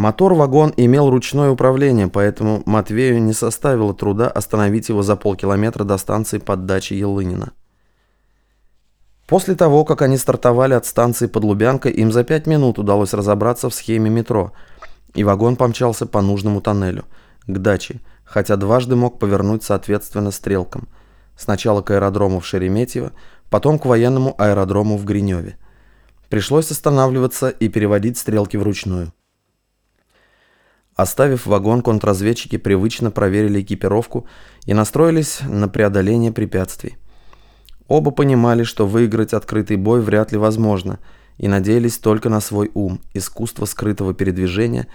Мотор-вагон имел ручное управление, поэтому Матвею не составило труда остановить его за полкилометра до станции под дачей Елынина. После того, как они стартовали от станции под Лубянкой, им за пять минут удалось разобраться в схеме метро, и вагон помчался по нужному тоннелю, к даче, хотя дважды мог повернуть соответственно стрелкам. Сначала к аэродрому в Шереметьево, потом к военному аэродрому в Гриневе. Пришлось останавливаться и переводить стрелки вручную. Оставив вагон, контрразведчики привычно проверили экипировку и настроились на преодоление препятствий. Оба понимали, что выиграть открытый бой вряд ли возможно, и надеялись только на свой ум, искусство скрытого передвижения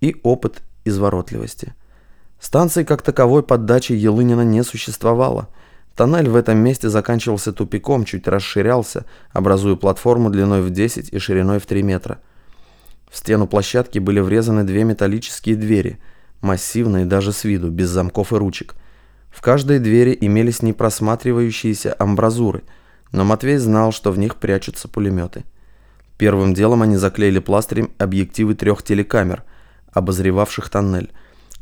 и опыт изворотливости. Станции как таковой под дачей Елынина не существовало. Тоннель в этом месте заканчивался тупиком, чуть расширялся, образуя платформу длиной в 10 и шириной в 3 метра – в стену площадки были врезаны две металлические двери, массивные даже с виду, без замков и ручек. В каждой двери имелись непросматривающиеся амбразуры, но Матвей знал, что в них прячутся пулеметы. Первым делом они заклеили пластырем объективы трех телекамер, обозревавших тоннель.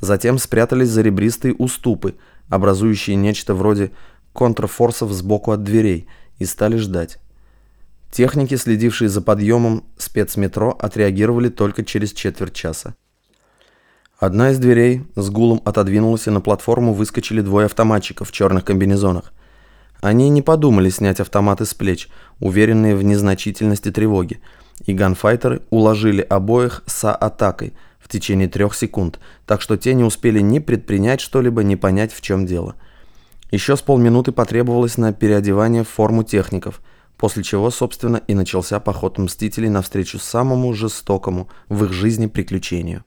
Затем спрятались за ребристые уступы, образующие нечто вроде контрфорсов сбоку от дверей, и стали ждать. Техники, следившие за подъемом спецметро, отреагировали только через четверть часа. Одна из дверей с гулом отодвинулась, и на платформу выскочили двое автоматчиков в черных комбинезонах. Они не подумали снять автоматы с плеч, уверенные в незначительности тревоги, и ганфайтеры уложили обоих со атакой в течение трех секунд, так что те не успели ни предпринять что-либо, ни понять, в чем дело. Еще с полминуты потребовалось на переодевание в форму техников – после чего, собственно, и начался поход Мстителей навстречу самому жестокому в их жизни приключению.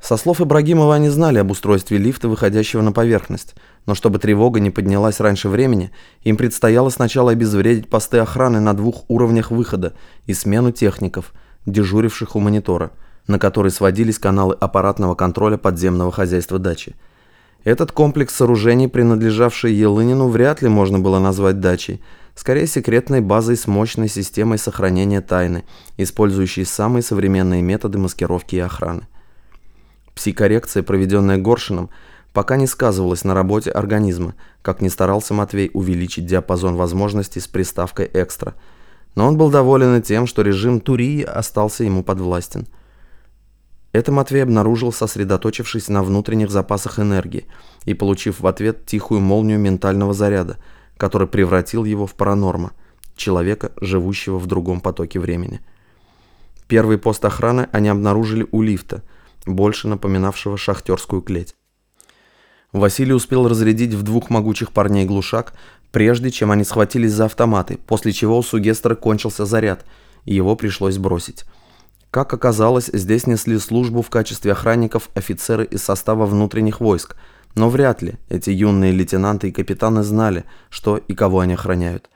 Со слов Ибрагимова они знали об устройстве лифта, выходящего на поверхность, но чтобы тревога не поднялась раньше времени, им предстояло сначала обезвредить посты охраны на двух уровнях выхода и смену техников, дежуривших у монитора, на который сводились каналы аппаратного контроля подземного хозяйства дачи. Этот комплекс сооружений, принадлежавший Елынину, вряд ли можно было назвать дачей – скорее секретной базой с мощной системой сохранения тайны, использующей самые современные методы маскировки и охраны. Псикоррекция, проведенная Горшином, пока не сказывалась на работе организма, как не старался Матвей увеличить диапазон возможностей с приставкой «экстра», но он был доволен и тем, что режим Турии остался ему подвластен. Это Матвей обнаружил, сосредоточившись на внутренних запасах энергии и получив в ответ тихую молнию ментального заряда – который превратил его в паранорма, человека, живущего в другом потоке времени. Первый пост охраны они обнаружили у лифта, больше напоминавшего шахтерскую клеть. Василий успел разрядить в двух могучих парней глушак, прежде чем они схватились за автоматы, после чего у Сугестера кончился заряд, и его пришлось бросить. Как оказалось, здесь несли службу в качестве охранников офицеры из состава внутренних войск – но вряд ли эти юные лейтенанты и капитаны знали, что и кого они охраняют.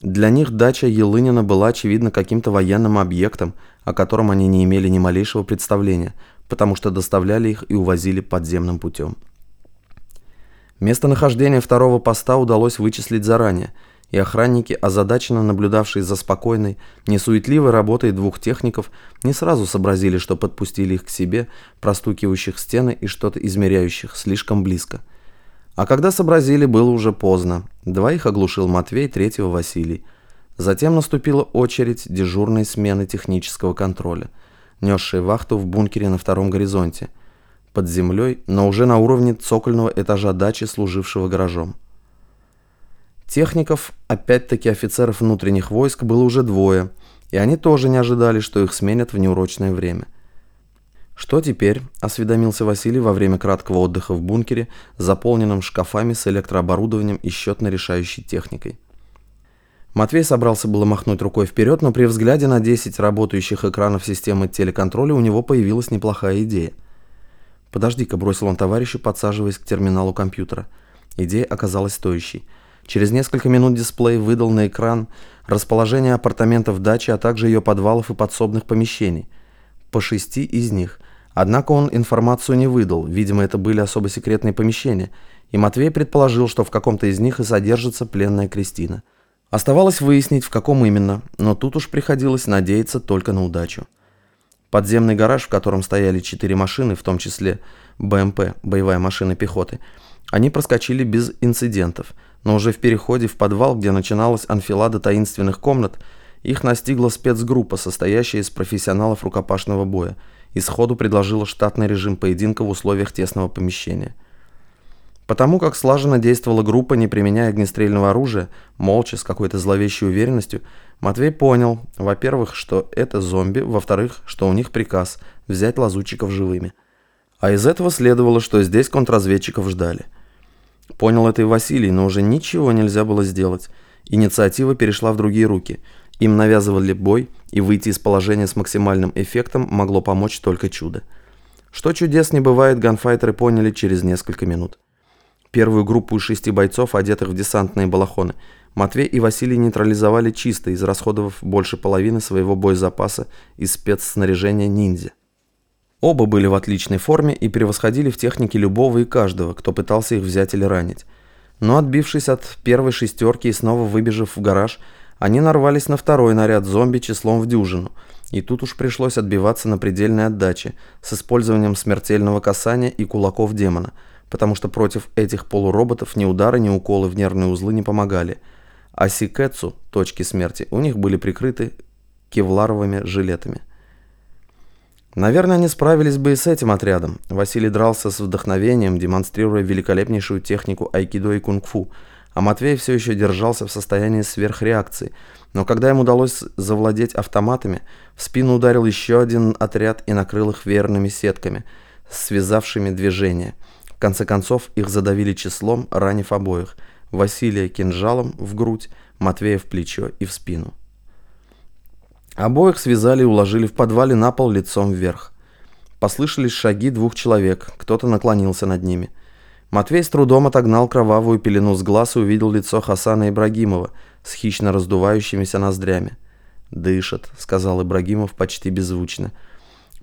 Для них дача Елынина была, очевидно, каким-то военным объектом, о котором они не имели ни малейшего представления, потому что доставляли их и увозили подземным путем. Местонахождение второго поста удалось вычислить заранее – и охранники, озадаченно наблюдавшие за спокойной, несуетливой работой двух техников, не сразу сообразили, что подпустили их к себе, простукивающих стены и что-то измеряющих слишком близко. А когда сообразили, было уже поздно. Двоих оглушил Матвей, третьего Василий. Затем наступила очередь дежурной смены технического контроля, несшей вахту в бункере на втором горизонте, под землей, но уже на уровне цокольного этажа дачи, служившего гаражом. Техников, опять-таки офицеров внутренних войск, было уже двое, и они тоже не ожидали, что их сменят в неурочное время. «Что теперь?» – осведомился Василий во время краткого отдыха в бункере, заполненном шкафами с электрооборудованием и счетно-решающей техникой. Матвей собрался было махнуть рукой вперед, но при взгляде на 10 работающих экранов системы телеконтроля у него появилась неплохая идея. «Подожди-ка», – бросил он товарищу, подсаживаясь к терминалу компьютера. Идея оказалась стоящей – Через несколько минут дисплей выдал на экран расположение апартаментов дачи, а также ее подвалов и подсобных помещений. По шести из них. Однако он информацию не выдал, видимо, это были особо секретные помещения, и Матвей предположил, что в каком-то из них и содержится пленная Кристина. Оставалось выяснить, в каком именно, но тут уж приходилось надеяться только на удачу. Подземный гараж, в котором стояли четыре машины, в том числе БМП, боевая машина пехоты, они проскочили без инцидентов, но уже в переходе в подвал, где начиналась анфилада таинственных комнат, их настигла спецгруппа, состоящая из профессионалов рукопашного боя, и сходу предложила штатный режим поединка в условиях тесного помещения. Потому как слаженно действовала группа, не применяя огнестрельного оружия, молча, с какой-то зловещей уверенностью, Матвей понял, во-первых, что это зомби, во-вторых, что у них приказ взять лазутчиков живыми. А из этого следовало, что здесь контрразведчиков ждали. Понял это и Василий, но уже ничего нельзя было сделать. Инициатива перешла в другие руки. Им навязывали бой, и выйти из положения с максимальным эффектом могло помочь только чудо. Что чудес не бывает, ганфайтеры поняли через несколько минут. Первую группу из шести бойцов, одетых в десантные балахоны, Матвей и Василий нейтрализовали чисто, израсходовав больше половины своего боезапаса из спецснаряжения ниндзя. Оба были в отличной форме и превосходили в технике любого и каждого, кто пытался их взять или ранить. Но отбившись от первой шестерки и снова выбежав в гараж, они нарвались на второй наряд зомби числом в дюжину, и тут уж пришлось отбиваться на предельной отдаче с использованием смертельного касания и кулаков демона – потому что против этих полуроботов ни удары, ни уколы в нервные узлы не помогали. А сикэцу, точки смерти, у них были прикрыты кевларовыми жилетами. Наверное, они справились бы и с этим отрядом. Василий дрался с вдохновением, демонстрируя великолепнейшую технику айкидо и кунг-фу, а Матвей все еще держался в состоянии сверхреакции. Но когда им удалось завладеть автоматами, в спину ударил еще один отряд и накрыл их верными сетками, связавшими движения – конце концов их задавили числом, ранив обоих. Василия кинжалом в грудь, Матвея в плечо и в спину. Обоих связали и уложили в подвале на пол лицом вверх. Послышались шаги двух человек, кто-то наклонился над ними. Матвей с трудом отогнал кровавую пелену с глаз и увидел лицо Хасана Ибрагимова с хищно раздувающимися ноздрями. «Дышит», — сказал Ибрагимов почти беззвучно.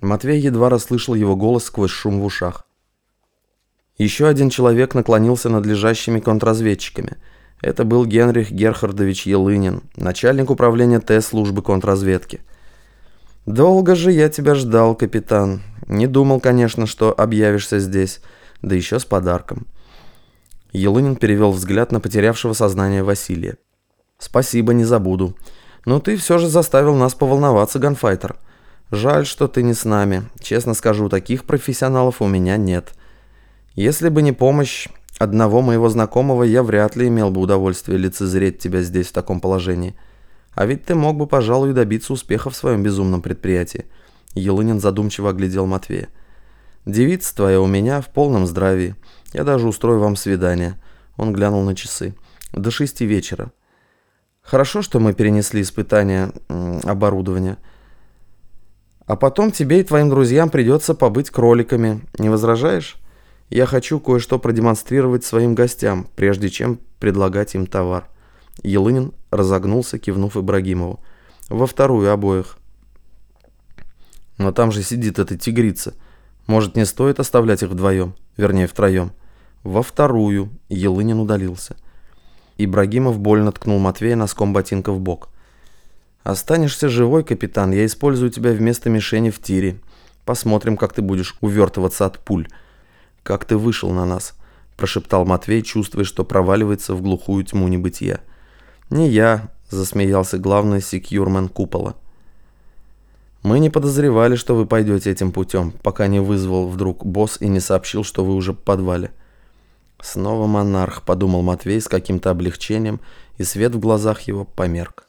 Матвей едва расслышал его голос сквозь шум в ушах. Еще один человек наклонился над лежащими контрразведчиками. Это был Генрих Герхардович Елынин, начальник управления Т службы контрразведки. «Долго же я тебя ждал, капитан. Не думал, конечно, что объявишься здесь, да еще с подарком». Елынин перевел взгляд на потерявшего сознание Василия. «Спасибо, не забуду. Но ты все же заставил нас поволноваться, ганфайтер. Жаль, что ты не с нами. Честно скажу, таких профессионалов у меня нет». Если бы не помощь одного моего знакомого, я вряд ли имел бы удовольствие лицезреть тебя здесь в таком положении. А ведь ты мог бы, пожалуй, добиться успеха в своем безумном предприятии. Елынин задумчиво оглядел Матвея. «Девица твоя у меня в полном здравии. Я даже устрою вам свидание». Он глянул на часы. «До шести вечера. Хорошо, что мы перенесли испытание оборудования. А потом тебе и твоим друзьям придется побыть кроликами. Не возражаешь?» Я хочу кое-что продемонстрировать своим гостям, прежде чем предлагать им товар. Елынин разогнулся, кивнув Ибрагимову. Во вторую обоих. Но там же сидит эта тигрица. Может, не стоит оставлять их вдвоем? Вернее, втроем. Во вторую. Елынин удалился. Ибрагимов больно ткнул Матвея носком ботинка в бок. «Останешься живой, капитан. Я использую тебя вместо мишени в тире. Посмотрим, как ты будешь увертываться от пуль». «Как ты вышел на нас?» – прошептал Матвей, чувствуя, что проваливается в глухую тьму небытия. «Не я», – засмеялся главный секьюрмен купола. «Мы не подозревали, что вы пойдете этим путем, пока не вызвал вдруг босс и не сообщил, что вы уже в подвале». «Снова монарх», – подумал Матвей с каким-то облегчением, и свет в глазах его померк.